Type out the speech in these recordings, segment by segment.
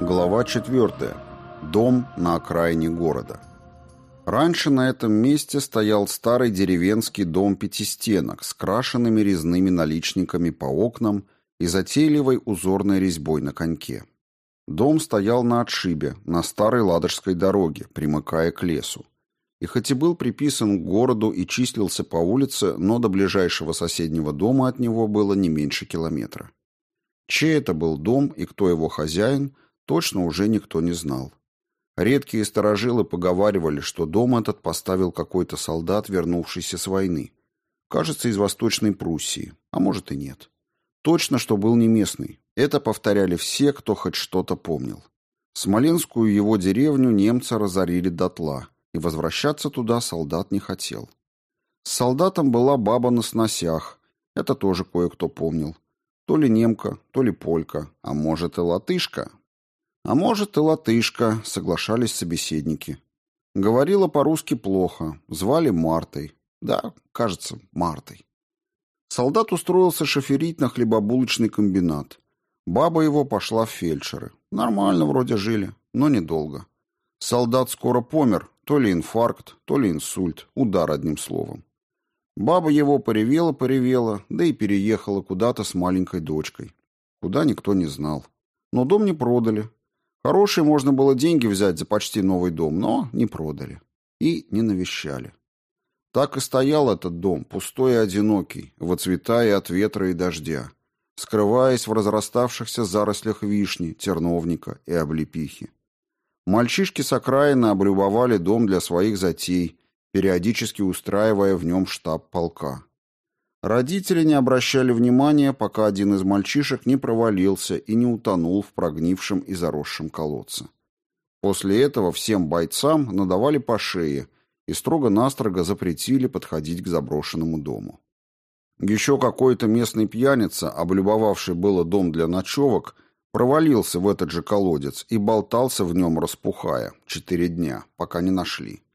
Глава 4. Дом на окраине города. Раньше на этом месте стоял старый деревенский дом пятистенок с крашенными резными наличниками по окнам и затейливой узорной резьбой на коньке. Дом стоял на отшибе, на старой Ладожской дороге, примыкая к лесу. И хоть и был приписан к городу и числился по улице, но до ближайшего соседнего дома от него было не меньше километра. Чей это был дом и кто его хозяин – точно уже никто не знал. Редкие сторожилы поговаривали, что дом этот поставил какой-то солдат, вернувшийся с войны. Кажется, из Восточной Пруссии, а может и нет. Точно, что был не местный. Это повторяли все, кто хоть что-то помнил. Смоленскую его деревню немцы разорили дотла, и возвращаться туда солдат не хотел. С солдатом была баба на сносях, это тоже кое-кто помнил. То ли немка, то ли полька, а может и латышка, а может, и латышка, соглашались собеседники. Говорила по-русски плохо, звали Мартой. Да, кажется, Мартой. Солдат устроился шоферить на хлебобулочный комбинат. Баба его пошла в фельдшеры. Нормально вроде жили, но недолго. Солдат скоро помер, то ли инфаркт, то ли инсульт, удар одним словом. Баба его поревела-поревела, да и переехала куда-то с маленькой дочкой. Куда никто не знал. Но дом не продали, Хорошие можно было деньги взять за почти новый дом, но не продали. И не навещали. Так и стоял этот дом, пустой и одинокий, выцветая от ветра и дождя, скрываясь в разраставшихся зарослях вишни, терновника и облепихи. Мальчишки с окраины облюбовали дом для своих затей, периодически устраивая в нем штаб полка. Родители не обращали внимания, пока один из мальчишек не провалился и не утонул в прогнившем и заросшем колодце. После этого всем бойцам надавали по шее и строго-настрого запретили подходить к заброшенному дому. Еще какой-то местный пьяница, облюбовавший было дом для ночевок, провалился в этот же колодец и болтался в нем, распухая, четыре дня, пока не нашли.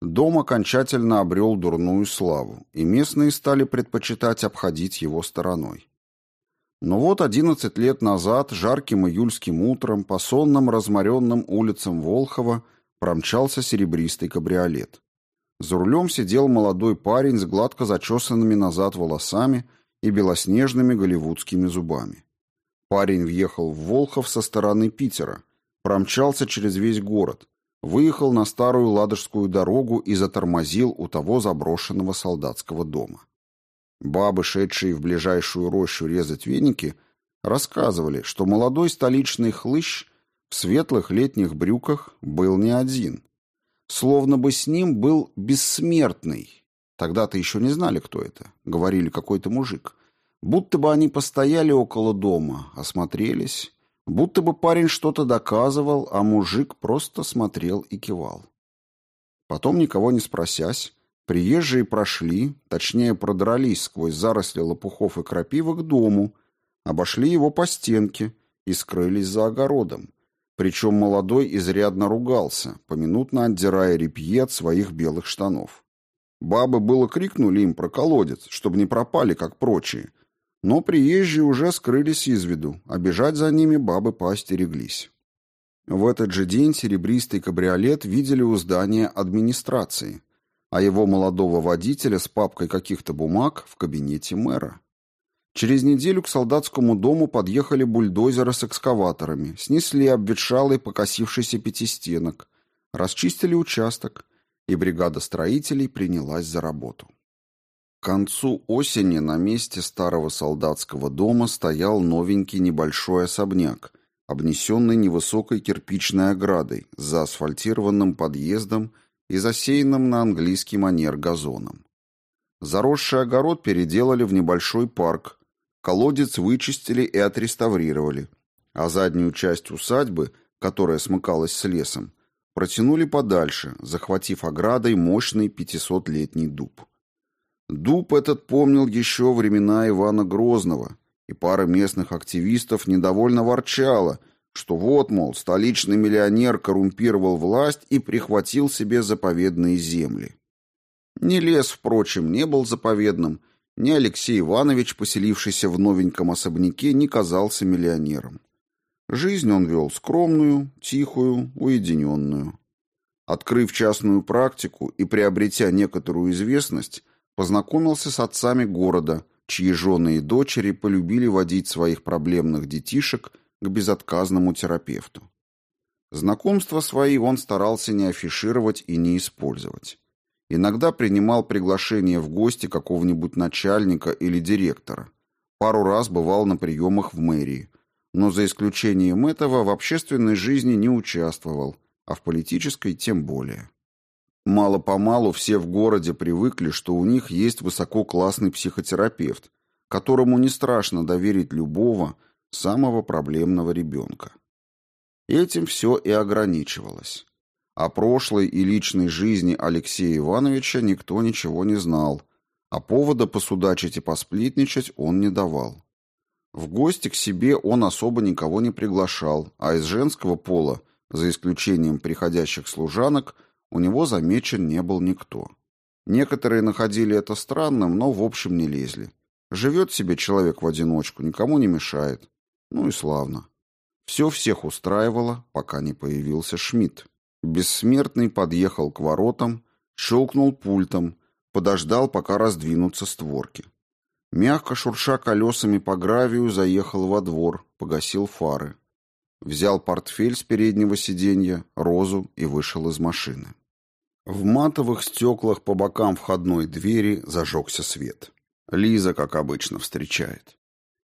Дом окончательно обрел дурную славу, и местные стали предпочитать обходить его стороной. Но вот одиннадцать лет назад, жарким июльским утром, по сонным разморенным улицам Волхова промчался серебристый кабриолет. За рулем сидел молодой парень с гладко зачесанными назад волосами и белоснежными голливудскими зубами. Парень въехал в Волхов со стороны Питера, промчался через весь город, выехал на старую Ладожскую дорогу и затормозил у того заброшенного солдатского дома. Бабы, шедшие в ближайшую рощу резать веники, рассказывали, что молодой столичный хлыщ в светлых летних брюках был не один. Словно бы с ним был бессмертный. Тогда-то еще не знали, кто это. Говорили, какой-то мужик. Будто бы они постояли около дома, осмотрелись Будто бы парень что-то доказывал, а мужик просто смотрел и кивал. Потом, никого не спросясь, приезжие прошли, точнее продрались сквозь заросли лопухов и крапивы к дому, обошли его по стенке и скрылись за огородом. Причем молодой изрядно ругался, поминутно отдирая репье от своих белых штанов. Бабы было крикнули им про колодец, чтобы не пропали, как прочие, но приезжие уже скрылись из виду, а бежать за ними бабы поостереглись. В этот же день серебристый кабриолет видели у здания администрации, а его молодого водителя с папкой каких-то бумаг в кабинете мэра. Через неделю к солдатскому дому подъехали бульдозеры с экскаваторами, снесли обветшалый покосившийся пятистенок, расчистили участок, и бригада строителей принялась за работу. К концу осени на месте старого солдатского дома стоял новенький небольшой особняк, обнесенный невысокой кирпичной оградой, с заасфальтированным подъездом и засеянным на английский манер газоном. Заросший огород переделали в небольшой парк, колодец вычистили и отреставрировали, а заднюю часть усадьбы, которая смыкалась с лесом, протянули подальше, захватив оградой мощный пятисотлетний дуб. Дуб этот помнил еще времена Ивана Грозного, и пара местных активистов недовольно ворчала, что вот, мол, столичный миллионер коррумпировал власть и прихватил себе заповедные земли. Ни лес, впрочем, не был заповедным, ни Алексей Иванович, поселившийся в новеньком особняке, не казался миллионером. Жизнь он вел скромную, тихую, уединенную. Открыв частную практику и приобретя некоторую известность, познакомился с отцами города, чьи жены и дочери полюбили водить своих проблемных детишек к безотказному терапевту. Знакомства свои он старался не афишировать и не использовать. Иногда принимал приглашение в гости какого-нибудь начальника или директора. Пару раз бывал на приемах в мэрии, но за исключением этого в общественной жизни не участвовал, а в политической тем более. Мало-помалу все в городе привыкли, что у них есть высококлассный психотерапевт, которому не страшно доверить любого, самого проблемного ребенка. Этим все и ограничивалось. О прошлой и личной жизни Алексея Ивановича никто ничего не знал, а повода посудачить и посплетничать он не давал. В гости к себе он особо никого не приглашал, а из женского пола, за исключением приходящих служанок, у него замечен не был никто. Некоторые находили это странным, но в общем не лезли. Живет себе человек в одиночку, никому не мешает. Ну и славно. Все всех устраивало, пока не появился Шмидт. Бессмертный подъехал к воротам, щелкнул пультом, подождал, пока раздвинутся створки. Мягко шурша колесами по гравию, заехал во двор, погасил фары. Взял портфель с переднего сиденья, розу и вышел из машины. В матовых стеклах по бокам входной двери зажегся свет. Лиза, как обычно, встречает.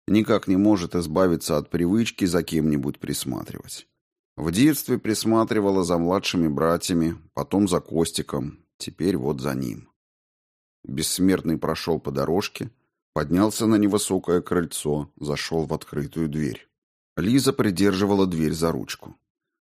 Никак не может избавиться от привычки за кем-нибудь присматривать. В детстве присматривала за младшими братьями, потом за Костиком, теперь вот за ним. Бессмертный прошел по дорожке, поднялся на невысокое крыльцо, зашел в открытую дверь. Лиза придерживала дверь за ручку.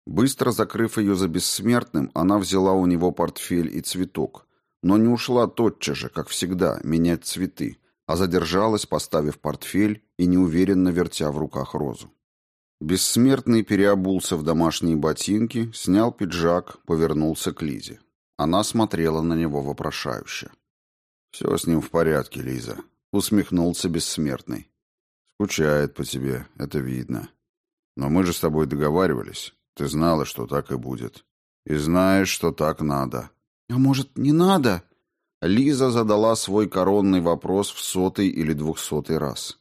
Быстро закрыв ее за бессмертным, она взяла у него портфель и цветок, но не ушла тотчас же, как всегда, менять цветы, а задержалась, поставив портфель и неуверенно вертя в руках розу. Бессмертный переобулся в домашние ботинки, снял пиджак, повернулся к Лизе. Она смотрела на него вопрошающе. «Все с ним в порядке, Лиза», — усмехнулся Бессмертный. «Скучает по тебе, это видно. Но мы же с тобой договаривались. Ты знала, что так и будет. И знаешь, что так надо». «А может, не надо?» Лиза задала свой коронный вопрос в сотый или двухсотый раз.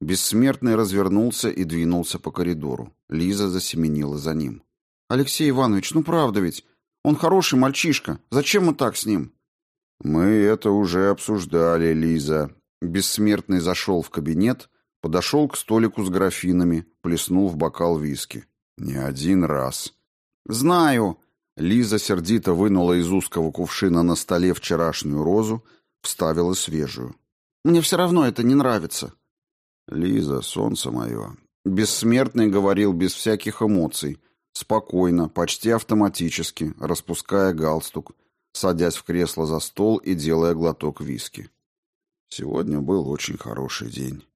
Бессмертный развернулся и двинулся по коридору. Лиза засеменила за ним. «Алексей Иванович, ну правда ведь. Он хороший мальчишка. Зачем мы так с ним?» «Мы это уже обсуждали, Лиза». Бессмертный зашел в кабинет, подошел к столику с графинами, плеснул в бокал виски. «Не один раз». «Знаю», Лиза сердито вынула из узкого кувшина на столе вчерашнюю розу, вставила свежую. «Мне все равно это не нравится». «Лиза, солнце мое». Бессмертный говорил без всяких эмоций, спокойно, почти автоматически, распуская галстук, садясь в кресло за стол и делая глоток виски. «Сегодня был очень хороший день.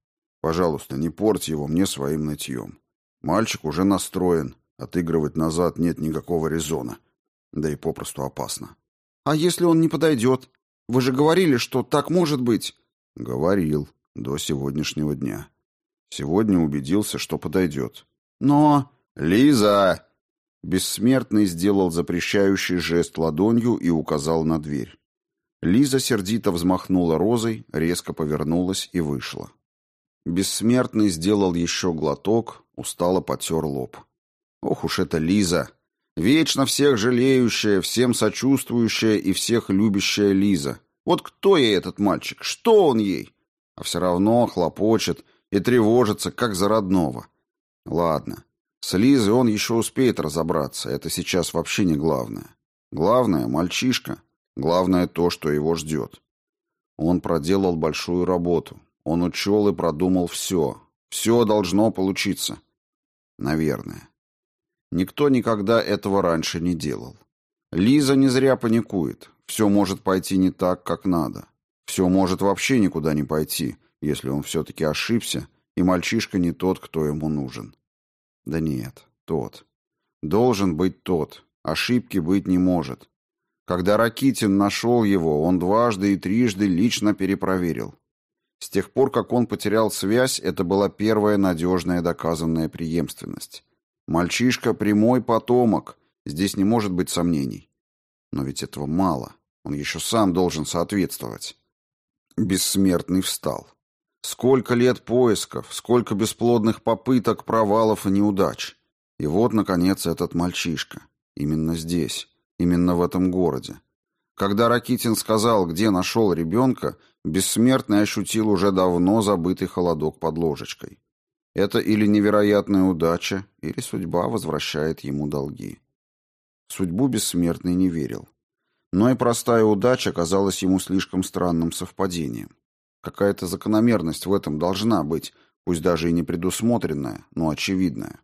Пожалуйста, не порть его мне своим нытьем. Мальчик уже настроен, отыгрывать назад нет никакого резона да и попросту опасно. «А если он не подойдет? Вы же говорили, что так может быть». «Говорил. До сегодняшнего дня. Сегодня убедился, что подойдет». «Но...» «Лиза!» Бессмертный сделал запрещающий жест ладонью и указал на дверь. Лиза сердито взмахнула розой, резко повернулась и вышла. Бессмертный сделал еще глоток, устало потер лоб. «Ох уж это Лиза!» Вечно всех жалеющая, всем сочувствующая и всех любящая Лиза. Вот кто ей этот мальчик? Что он ей? А все равно хлопочет и тревожится, как за родного. Ладно, с Лизой он еще успеет разобраться, это сейчас вообще не главное. Главное — мальчишка. Главное то, что его ждет. Он проделал большую работу. Он учел и продумал все. Все должно получиться. Наверное. Никто никогда этого раньше не делал. Лиза не зря паникует. Все может пойти не так, как надо. Все может вообще никуда не пойти, если он все-таки ошибся, и мальчишка не тот, кто ему нужен. Да нет, тот. Должен быть тот. Ошибки быть не может. Когда Ракитин нашел его, он дважды и трижды лично перепроверил. С тех пор, как он потерял связь, это была первая надежная доказанная преемственность. Мальчишка прямой потомок, здесь не может быть сомнений. Но ведь этого мало, он еще сам должен соответствовать. Бессмертный встал. Сколько лет поисков, сколько бесплодных попыток, провалов и неудач. И вот, наконец, этот мальчишка. Именно здесь, именно в этом городе. Когда Ракитин сказал, где нашел ребенка, Бессмертный ощутил уже давно забытый холодок под ложечкой. Это или невероятная удача, или судьба возвращает ему долги. В судьбу Бессмертный не верил. Но и простая удача казалась ему слишком странным совпадением. Какая-то закономерность в этом должна быть, пусть даже и не предусмотренная, но очевидная.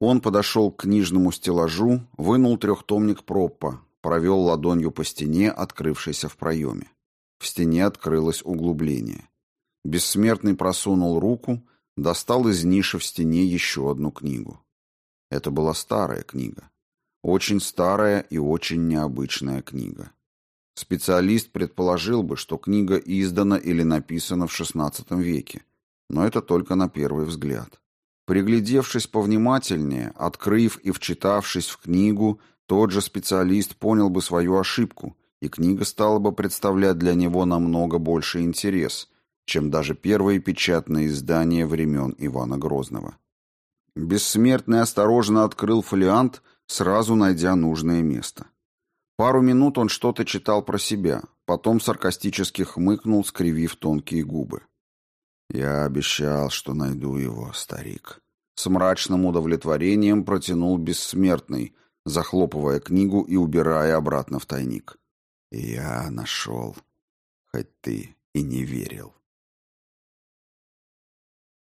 Он подошел к книжному стеллажу, вынул трехтомник Проппа, провел ладонью по стене, открывшейся в проеме. В стене открылось углубление. Бессмертный просунул руку, достал из ниши в стене еще одну книгу. Это была старая книга. Очень старая и очень необычная книга. Специалист предположил бы, что книга издана или написана в XVI веке, но это только на первый взгляд. Приглядевшись повнимательнее, открыв и вчитавшись в книгу, тот же специалист понял бы свою ошибку, и книга стала бы представлять для него намного больше интерес, чем даже первые печатные издания времен Ивана Грозного. Бессмертный осторожно открыл фолиант, сразу найдя нужное место. Пару минут он что-то читал про себя, потом саркастически хмыкнул, скривив тонкие губы. «Я обещал, что найду его, старик». С мрачным удовлетворением протянул бессмертный, захлопывая книгу и убирая обратно в тайник. «Я нашел, хоть ты и не верил».